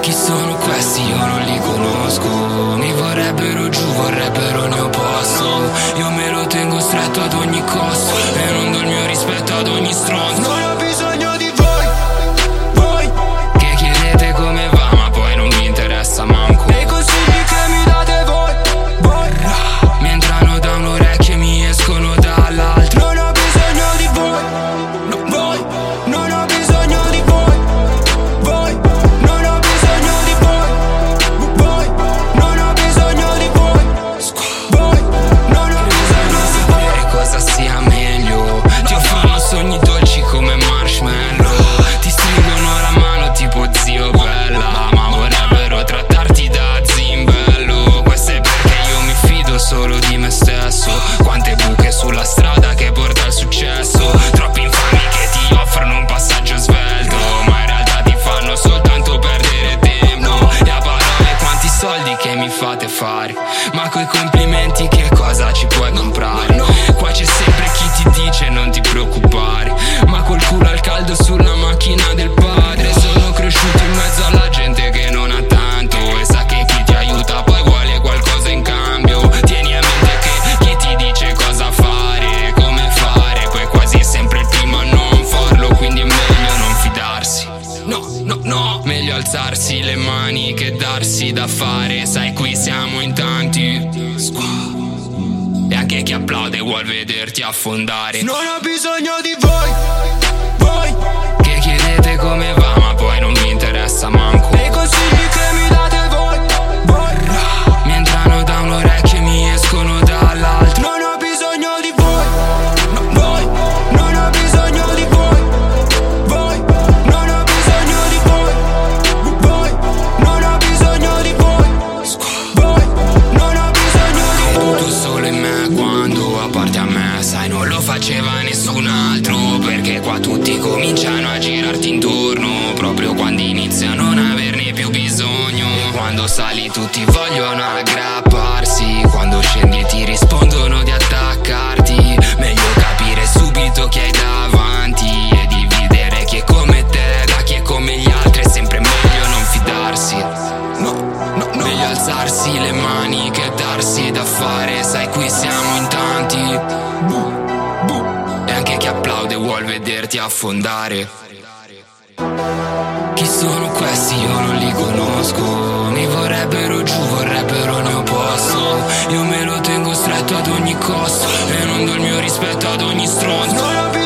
Chi sono questi? Io non li conosco. Mi vorrebbero giù, vorrebbero ne mio posto. Io me lo tengo stretto ad ogni costo. E non do il mio rispetto ad ogni stronzo. Fare Ma coi complimenti che cosa ci puoi comprare? Qua c'è sempre chi ti dice non ti preoccupare Ma col culo alzarsi le mani che darsi da fare. Sai qui siamo in tanti. E anche chi applaude vuol vederti affondare. Non ho bisogno di voi intorno Proprio quando inizi a non averne più bisogno. Quando sali tutti vogliono aggrapparsi Quando scendi ti rispondono di attaccarti. Meglio capire subito chi hai davanti E dividere chi è come te da chi è come gli altri È sempre meglio non fidarsi. No, no, no. Meglio alzarsi le mani che darsi da fare. Sai qui siamo in tanti. Bu, bu. E anche chi applaude vuol vederti affondare chi sono questi? Io non li conosco. Mi vorrebbero giù, vorrebbero il mio posto. Io me lo tengo stretto ad ogni costo E non do il mio rispetto ad ogni stronzo